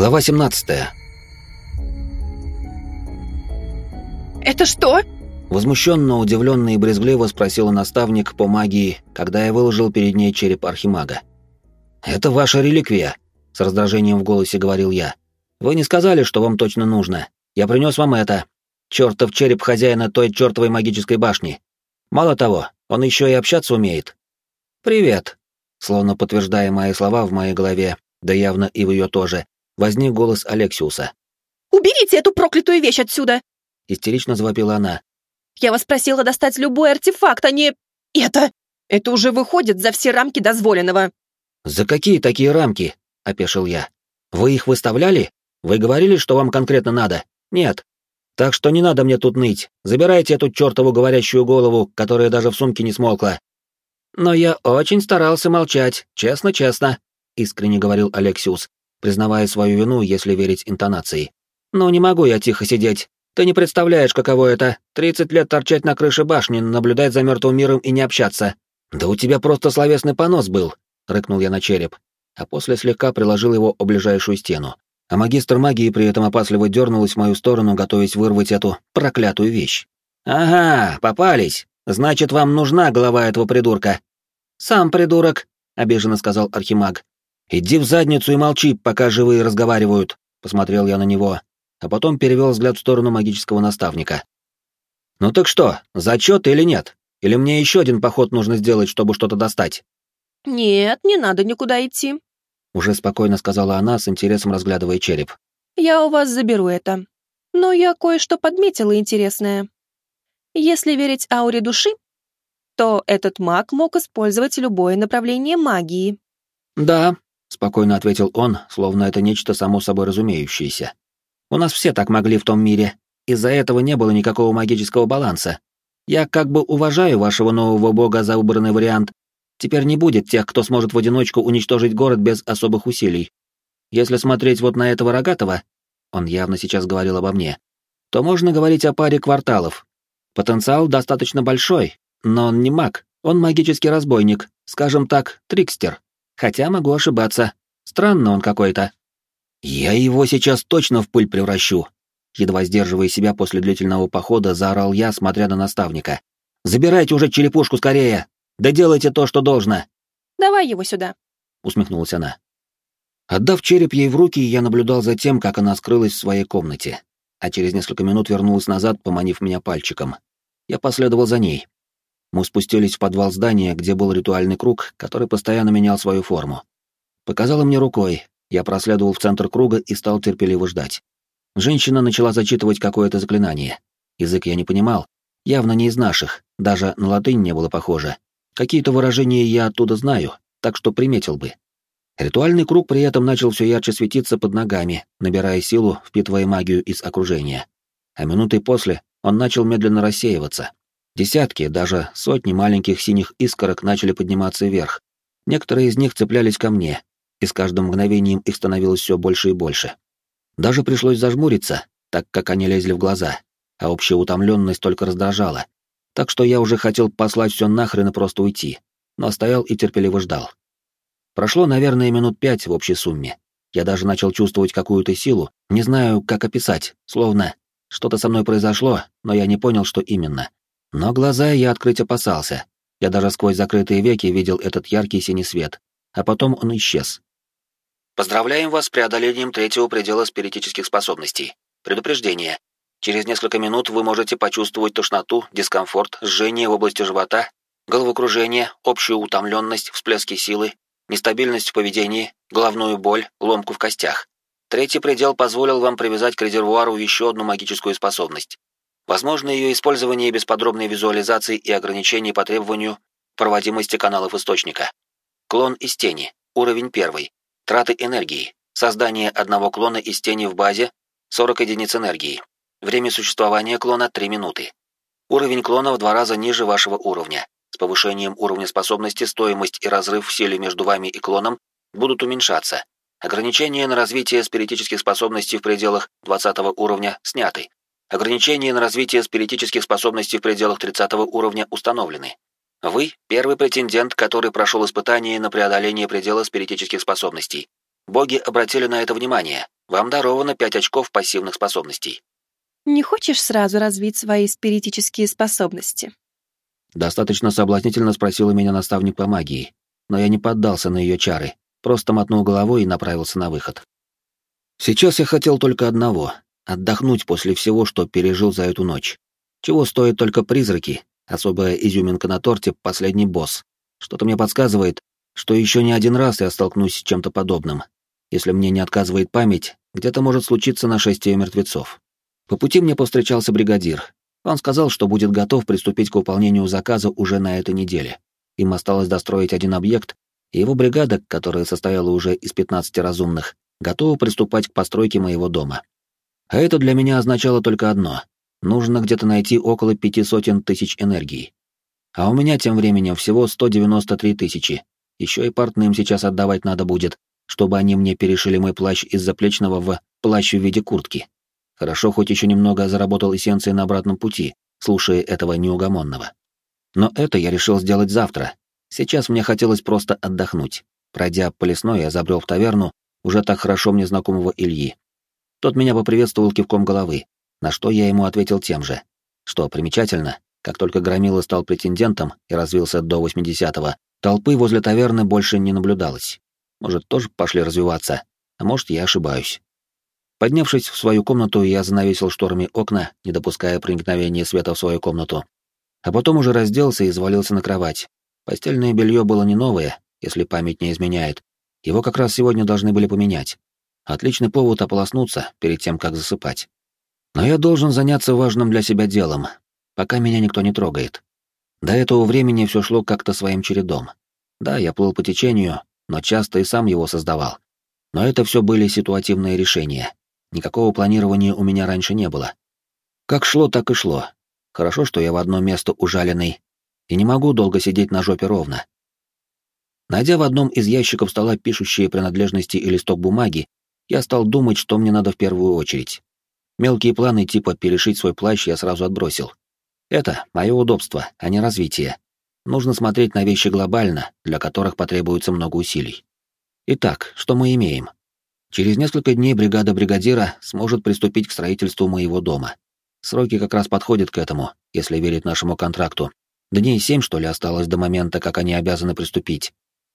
Глава 17. «Это что?» Возмущенно, удивленно и брезгливо спросила наставник по магии, когда я выложил перед ней череп архимага. «Это ваша реликвия», — с раздражением в голосе говорил я. «Вы не сказали, что вам точно нужно. Я принес вам это. Чертов череп хозяина той чертовой магической башни. Мало того, он еще и общаться умеет». «Привет», — словно подтверждая мои слова в моей голове, да явно и в ее тоже, возник голос Алексиуса. «Уберите эту проклятую вещь отсюда!» — истерично завопила она. «Я вас просила достать любой артефакт, а не... это! Это уже выходит за все рамки дозволенного!» «За какие такие рамки?» — опешил я. «Вы их выставляли? Вы говорили, что вам конкретно надо? Нет. Так что не надо мне тут ныть. Забирайте эту чертову говорящую голову, которая даже в сумке не смолкла». «Но я очень старался молчать, честно-честно», — искренне говорил Алексиус, признавая свою вину, если верить интонации. «Ну не могу я тихо сидеть. Ты не представляешь, каково это — тридцать лет торчать на крыше башни, наблюдать за мертвым миром и не общаться. Да у тебя просто словесный понос был», — рыкнул я на череп, а после слегка приложил его о ближайшую стену. А магистр магии при этом опасливо дернулась в мою сторону, готовясь вырвать эту проклятую вещь. «Ага, попались. Значит, вам нужна голова этого придурка». «Сам придурок», — обиженно сказал Архимаг. «Иди в задницу и молчи, пока живые разговаривают», — посмотрел я на него, а потом перевел взгляд в сторону магического наставника. «Ну так что, зачет или нет? Или мне еще один поход нужно сделать, чтобы что-то достать?» «Нет, не надо никуда идти», — уже спокойно сказала она, с интересом разглядывая череп. «Я у вас заберу это. Но я кое-что подметила интересное. Если верить ауре души, то этот маг мог использовать любое направление магии». «Да, спокойно ответил он, словно это нечто само собой разумеющееся. У нас все так могли в том мире. Из-за этого не было никакого магического баланса. Я как бы уважаю вашего нового бога за выбранный вариант. Теперь не будет тех, кто сможет в одиночку уничтожить город без особых усилий. Если смотреть вот на этого рогатого, он явно сейчас говорил обо мне, то можно говорить о паре кварталов. Потенциал достаточно большой, но он не маг, он магический разбойник, скажем так, трикстер. Хотя могу ошибаться. Странно он какой-то. Я его сейчас точно в пыль превращу. Едва сдерживая себя после длительного похода, заорал я, смотря на наставника. «Забирайте уже черепушку скорее! Да делайте то, что должно!» «Давай его сюда!» — усмехнулась она. Отдав череп ей в руки, я наблюдал за тем, как она скрылась в своей комнате, а через несколько минут вернулась назад, поманив меня пальчиком. Я последовал за ней. Мы спустились в подвал здания, где был ритуальный круг, который постоянно менял свою форму. Показала мне рукой, я проследовал в центр круга и стал терпеливо ждать. Женщина начала зачитывать какое-то заклинание. Язык я не понимал, явно не из наших, даже на латынь не было похоже. Какие-то выражения я оттуда знаю, так что приметил бы. Ритуальный круг при этом начал все ярче светиться под ногами, набирая силу, впитывая магию из окружения. А минуты после он начал медленно рассеиваться. Десятки, даже сотни маленьких синих искорок начали подниматься вверх. Некоторые из них цеплялись ко мне, и с каждым мгновением их становилось все больше и больше. Даже пришлось зажмуриться, так как они лезли в глаза, а общая утомленность только раздражала. Так что я уже хотел послать все нахрен и просто уйти, но стоял и терпеливо ждал. Прошло, наверное, минут пять в общей сумме. Я даже начал чувствовать какую-то силу, не знаю, как описать, словно что-то со мной произошло, но я не понял, что именно. Но глаза я открыть опасался. Я даже сквозь закрытые веки видел этот яркий синий свет, а потом он исчез. Поздравляем вас с преодолением третьего предела спиритических способностей. Предупреждение. Через несколько минут вы можете почувствовать тошноту, дискомфорт, жжение в области живота, головокружение, общую утомленность, всплески силы, нестабильность в поведении, головную боль, ломку в костях. Третий предел позволил вам привязать к резервуару еще одну магическую способность. Возможно ее использование без подробной визуализации и ограничений по требованию проводимости каналов источника. Клон из тени. Уровень первый. Траты энергии. Создание одного клона из тени в базе 40 единиц энергии. Время существования клона 3 минуты. Уровень клона в два раза ниже вашего уровня. С повышением уровня способности стоимость и разрыв в силе между вами и клоном будут уменьшаться. Ограничения на развитие спиритических способностей в пределах 20 уровня сняты. Ограничения на развитие спиритических способностей в пределах 30 уровня установлены. Вы — первый претендент, который прошел испытание на преодоление предела спиритических способностей. Боги обратили на это внимание. Вам даровано пять очков пассивных способностей. Не хочешь сразу развить свои спиритические способности? Достаточно соблазнительно спросила меня наставник по магии, но я не поддался на ее чары, просто мотнул головой и направился на выход. Сейчас я хотел только одного — отдохнуть после всего, что пережил за эту ночь. Чего стоят только призраки, особая изюминка на торте — последний босс. Что-то мне подсказывает, что еще не один раз я столкнусь с чем-то подобным. Если мне не отказывает память, где-то может случиться нашествие мертвецов. По пути мне повстречался бригадир. Он сказал, что будет готов приступить к выполнению заказа уже на этой неделе. Им осталось достроить один объект, и его бригада, которая состояла уже из 15 разумных, готова приступать к постройке моего дома. А это для меня означало только одно — нужно где-то найти около пяти сотен тысяч энергии. А у меня тем временем всего 193 тысячи. Еще и портным сейчас отдавать надо будет, чтобы они мне перешили мой плащ из заплечного в плащ в виде куртки. Хорошо, хоть еще немного заработал эссенции на обратном пути, слушая этого неугомонного. Но это я решил сделать завтра. Сейчас мне хотелось просто отдохнуть. Пройдя по лесной, я забрел в таверну, уже так хорошо мне знакомого Ильи. Тот меня поприветствовал кивком головы, на что я ему ответил тем же. Что примечательно, как только Громила стал претендентом и развился до 80-го, толпы возле таверны больше не наблюдалось. Может, тоже пошли развиваться, а может, я ошибаюсь. Поднявшись в свою комнату, я занавесил шторами окна, не допуская проникновения света в свою комнату. А потом уже разделся и завалился на кровать. Постельное белье было не новое, если память не изменяет, его как раз сегодня должны были поменять. Отличный повод ополоснуться перед тем, как засыпать. Но я должен заняться важным для себя делом, пока меня никто не трогает. До этого времени все шло как-то своим чередом. Да, я плыл по течению, но часто и сам его создавал. Но это все были ситуативные решения. Никакого планирования у меня раньше не было. Как шло, так и шло. Хорошо, что я в одно место ужаленный, и не могу долго сидеть на жопе ровно. Найдя в одном из ящиков стола пишущие принадлежности и листок бумаги, я стал думать, что мне надо в первую очередь. Мелкие планы типа перешить свой плащ я сразу отбросил. Это мое удобство, а не развитие. Нужно смотреть на вещи глобально, для которых потребуется много усилий. Итак, что мы имеем? Через несколько дней бригада бригадира сможет приступить к строительству моего дома. Сроки как раз подходят к этому, если верить нашему контракту. Дней семь, что ли, осталось до момента, как они обязаны приступить.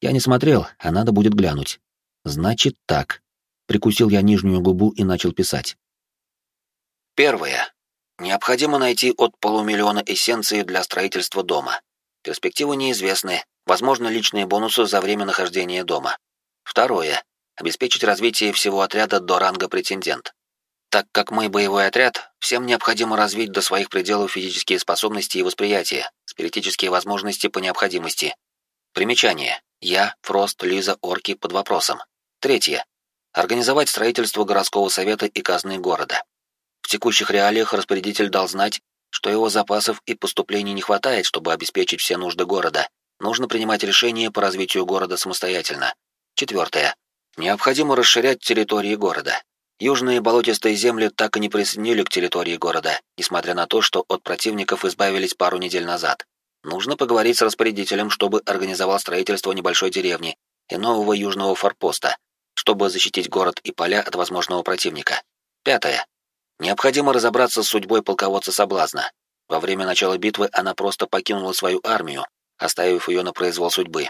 Я не смотрел, а надо будет глянуть. Значит так. Прикусил я нижнюю губу и начал писать. Первое. Необходимо найти от полумиллиона эссенции для строительства дома. Перспективы неизвестны, возможно личные бонусы за время нахождения дома. Второе. Обеспечить развитие всего отряда до ранга претендент. Так как мы боевой отряд, всем необходимо развить до своих пределов физические способности и восприятие, спиритические возможности по необходимости. Примечание. Я, Фрост, Лиза, Орки под вопросом. Третье. Организовать строительство городского совета и казны города. В текущих реалиях распорядитель дал знать, что его запасов и поступлений не хватает, чтобы обеспечить все нужды города. Нужно принимать решения по развитию города самостоятельно. Четвертое. Необходимо расширять территории города. Южные болотистые земли так и не присоединили к территории города, несмотря на то, что от противников избавились пару недель назад. Нужно поговорить с распорядителем, чтобы организовал строительство небольшой деревни и нового южного форпоста, чтобы защитить город и поля от возможного противника. Пятое. Необходимо разобраться с судьбой полководца Соблазна. Во время начала битвы она просто покинула свою армию, оставив ее на произвол судьбы.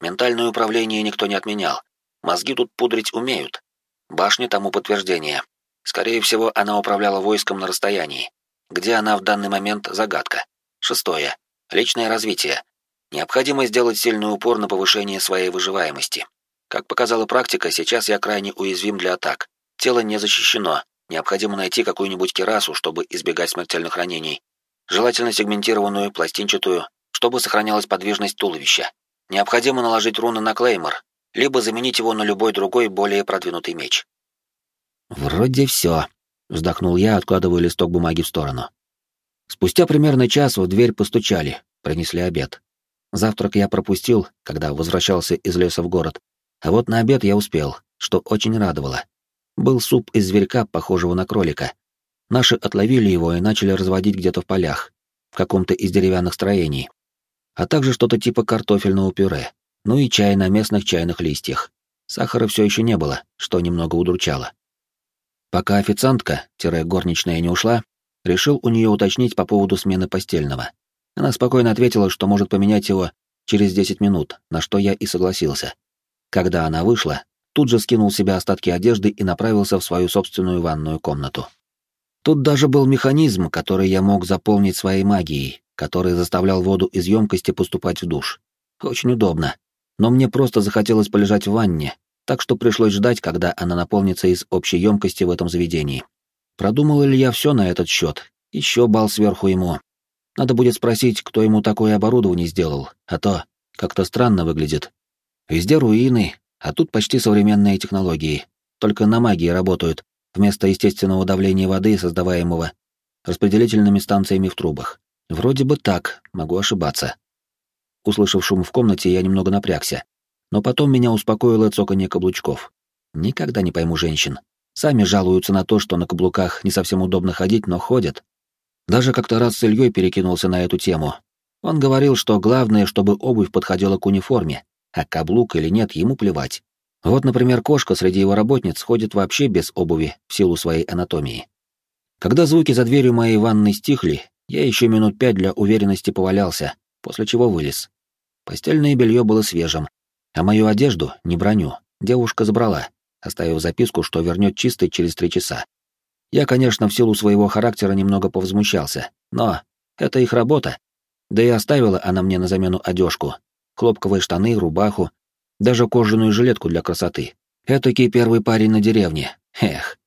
Ментальное управление никто не отменял. Мозги тут пудрить умеют. Башня тому подтверждение. Скорее всего, она управляла войском на расстоянии. Где она в данный момент — загадка. Шестое. Личное развитие. Необходимо сделать сильный упор на повышение своей выживаемости. Как показала практика, сейчас я крайне уязвим для атак. Тело не защищено. Необходимо найти какую-нибудь керасу, чтобы избегать смертельных ранений. Желательно сегментированную, пластинчатую, чтобы сохранялась подвижность туловища. Необходимо наложить руны на клеймор, либо заменить его на любой другой, более продвинутый меч. «Вроде все», — вздохнул я, откладывая листок бумаги в сторону. Спустя примерно час в дверь постучали, принесли обед. Завтрак я пропустил, когда возвращался из леса в город, а вот на обед я успел, что очень радовало. Был суп из зверька, похожего на кролика. Наши отловили его и начали разводить где-то в полях, в каком-то из деревянных строений. А также что-то типа картофельного пюре, ну и чай на местных чайных листьях. Сахара все еще не было, что немного удручало. Пока официантка-горничная не ушла, решил у нее уточнить по поводу смены постельного. Она спокойно ответила, что может поменять его через 10 минут, на что я и согласился. Когда она вышла, тут же скинул себе остатки одежды и направился в свою собственную ванную комнату. Тут даже был механизм, который я мог заполнить своей магией, который заставлял воду из емкости поступать в душ. Очень удобно. Но мне просто захотелось полежать в ванне, так что пришлось ждать, когда она наполнится из общей емкости в этом заведении. Продумал ли я все на этот счет? Еще бал сверху ему. Надо будет спросить, кто ему такое оборудование сделал, а то как-то странно выглядит. Везде руины, а тут почти современные технологии. Только на магии работают, вместо естественного давления воды, создаваемого распределительными станциями в трубах. Вроде бы так, могу ошибаться. Услышав шум в комнате, я немного напрягся. Но потом меня успокоило цоканье каблучков. Никогда не пойму женщин. Сами жалуются на то, что на каблуках не совсем удобно ходить, но ходят. Даже как-то раз с Ильей перекинулся на эту тему. Он говорил, что главное, чтобы обувь подходила к униформе, а каблук или нет, ему плевать. Вот, например, кошка среди его работниц ходит вообще без обуви в силу своей анатомии. Когда звуки за дверью моей ванной стихли, я еще минут пять для уверенности повалялся, после чего вылез. Постельное белье было свежим, а мою одежду, не броню, девушка забрала, оставив записку, что вернет чистой через три часа. Я, конечно, в силу своего характера немного повзмущался, но это их работа. Да и оставила она мне на замену одежку, хлопковые штаны, рубаху, даже кожаную жилетку для красоты. Этакий первый парень на деревне. Эх.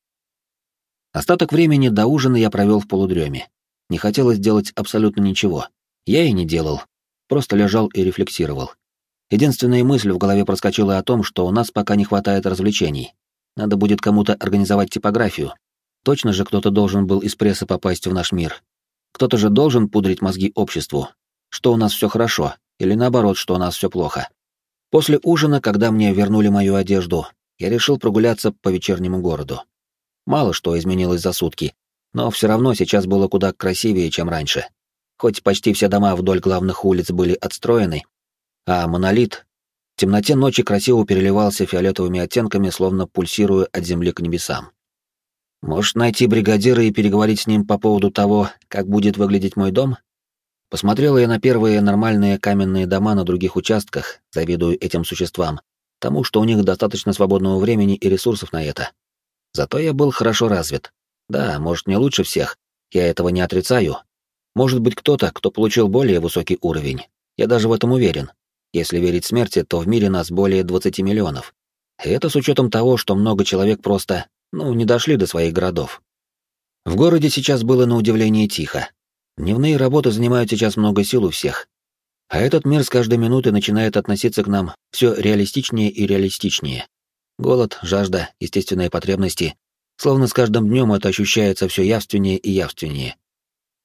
Остаток времени до ужина я провел в полудреме. Не хотелось делать абсолютно ничего. Я и не делал. Просто лежал и рефлексировал. Единственная мысль в голове проскочила о том, что у нас пока не хватает развлечений. Надо будет кому-то организовать типографию. Точно же кто-то должен был из прессы попасть в наш мир. Кто-то же должен пудрить мозги обществу. Что у нас все хорошо, или наоборот, что у нас все плохо. После ужина, когда мне вернули мою одежду, я решил прогуляться по вечернему городу. Мало что изменилось за сутки, но все равно сейчас было куда красивее, чем раньше. Хоть почти все дома вдоль главных улиц были отстроены, а монолит в темноте ночи красиво переливался фиолетовыми оттенками, словно пульсируя от земли к небесам. Может, найти бригадира и переговорить с ним по поводу того, как будет выглядеть мой дом? Посмотрел я на первые нормальные каменные дома на других участках, завидую этим существам, тому, что у них достаточно свободного времени и ресурсов на это. Зато я был хорошо развит. Да, может, не лучше всех, я этого не отрицаю. Может быть, кто-то, кто получил более высокий уровень. Я даже в этом уверен. Если верить смерти, то в мире нас более 20 миллионов. И это с учетом того, что много человек просто, ну, не дошли до своих городов. В городе сейчас было на удивление тихо. Дневные работы занимают сейчас много сил у всех. А этот мир с каждой минутой начинает относиться к нам все реалистичнее и реалистичнее. Голод, жажда, естественные потребности. Словно с каждым днем это ощущается все явственнее и явственнее.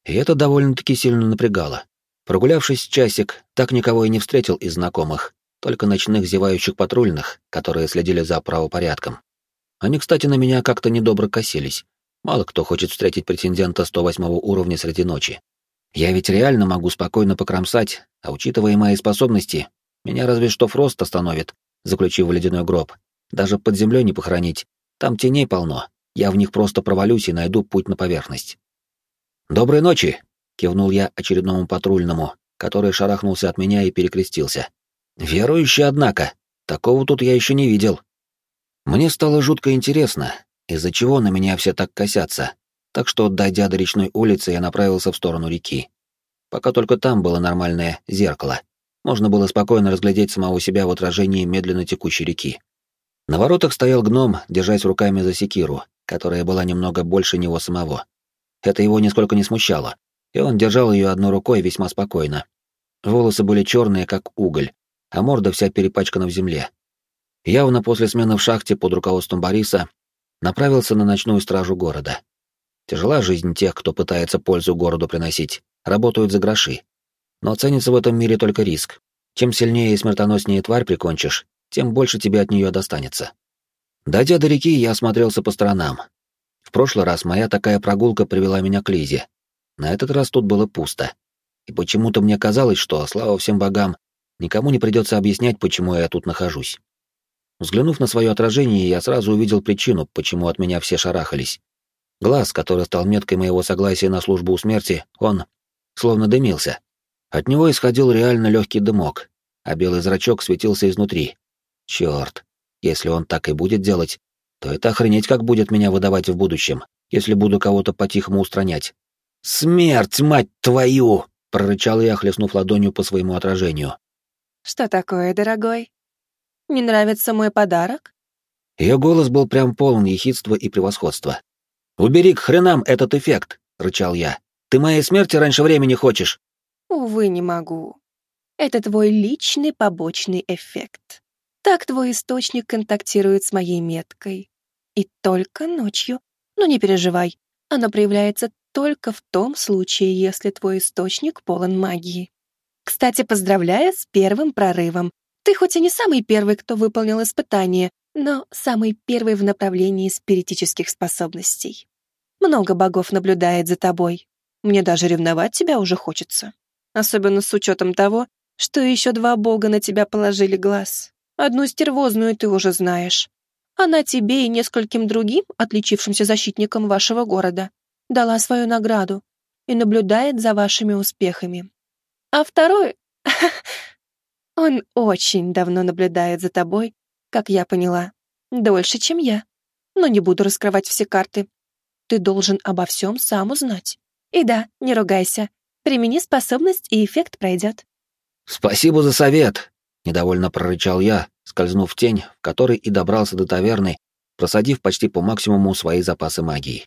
И это довольно-таки сильно напрягало. Прогулявшись часик, так никого и не встретил из знакомых, только ночных зевающих патрульных, которые следили за правопорядком. Они, кстати, на меня как-то недобро косились. Мало кто хочет встретить претендента 108 уровня среди ночи. Я ведь реально могу спокойно покромсать, а учитывая мои способности, меня разве что Фрост остановит, заключив в ледяной гроб. Даже под землей не похоронить. Там теней полно. Я в них просто провалюсь и найду путь на поверхность. «Доброй ночи!» — кивнул я очередному патрульному, который шарахнулся от меня и перекрестился. «Верующий, однако. Такого тут я еще не видел». Мне стало жутко интересно, из-за чего на меня все так косятся, так что, дойдя до речной улицы, я направился в сторону реки. Пока только там было нормальное зеркало. Можно было спокойно разглядеть самого себя в отражении медленно текущей реки. На воротах стоял гном, держась руками за секиру, которая была немного больше него самого. Это его нисколько не смущало, и он держал ее одной рукой весьма спокойно. Волосы были черные, как уголь, а морда вся перепачкана в земле. Явно после смены в шахте под руководством Бориса направился на ночную стражу города. Тяжела жизнь тех, кто пытается пользу городу приносить, работают за гроши. Но ценится в этом мире только риск. Чем сильнее и смертоноснее тварь прикончишь, тем больше тебе от нее достанется. Дойдя до реки, я осмотрелся по сторонам. В прошлый раз моя такая прогулка привела меня к Лизе. На этот раз тут было пусто. И почему-то мне казалось, что, слава всем богам, никому не придется объяснять, почему я тут нахожусь. Взглянув на свое отражение, я сразу увидел причину, почему от меня все шарахались. Глаз, который стал меткой моего согласия на службу у смерти, он словно дымился. От него исходил реально легкий дымок, а белый зрачок светился изнутри. Черт, если он так и будет делать, то это охренеть как будет меня выдавать в будущем, если буду кого-то по-тихому устранять. «Смерть, мать твою!» — прорычал я, хлестнув ладонью по своему отражению. «Что такое, дорогой? Не нравится мой подарок?» Ее голос был прям полон ехидства и превосходства. «Убери к хренам этот эффект!» — рычал я. «Ты моей смерти раньше времени хочешь?» «Увы, не могу. Это твой личный побочный эффект. Так твой источник контактирует с моей меткой. И только ночью. Но не переживай, оно проявляется только в том случае, если твой источник полон магии. Кстати, поздравляю с первым прорывом. Ты хоть и не самый первый, кто выполнил испытание, но самый первый в направлении спиритических способностей. Много богов наблюдает за тобой. Мне даже ревновать тебя уже хочется. Особенно с учетом того, что еще два бога на тебя положили глаз. Одну стервозную ты уже знаешь. Она тебе и нескольким другим, отличившимся защитникам вашего города, дала свою награду и наблюдает за вашими успехами. А второй... Он очень давно наблюдает за тобой, как я поняла. Дольше, чем я. Но не буду раскрывать все карты. Ты должен обо всем сам узнать. И да, не ругайся. Примени способность, и эффект пройдет. «Спасибо за совет», — недовольно прорычал я, скользнув в тень, в которой и добрался до таверны, просадив почти по максимуму свои запасы магии.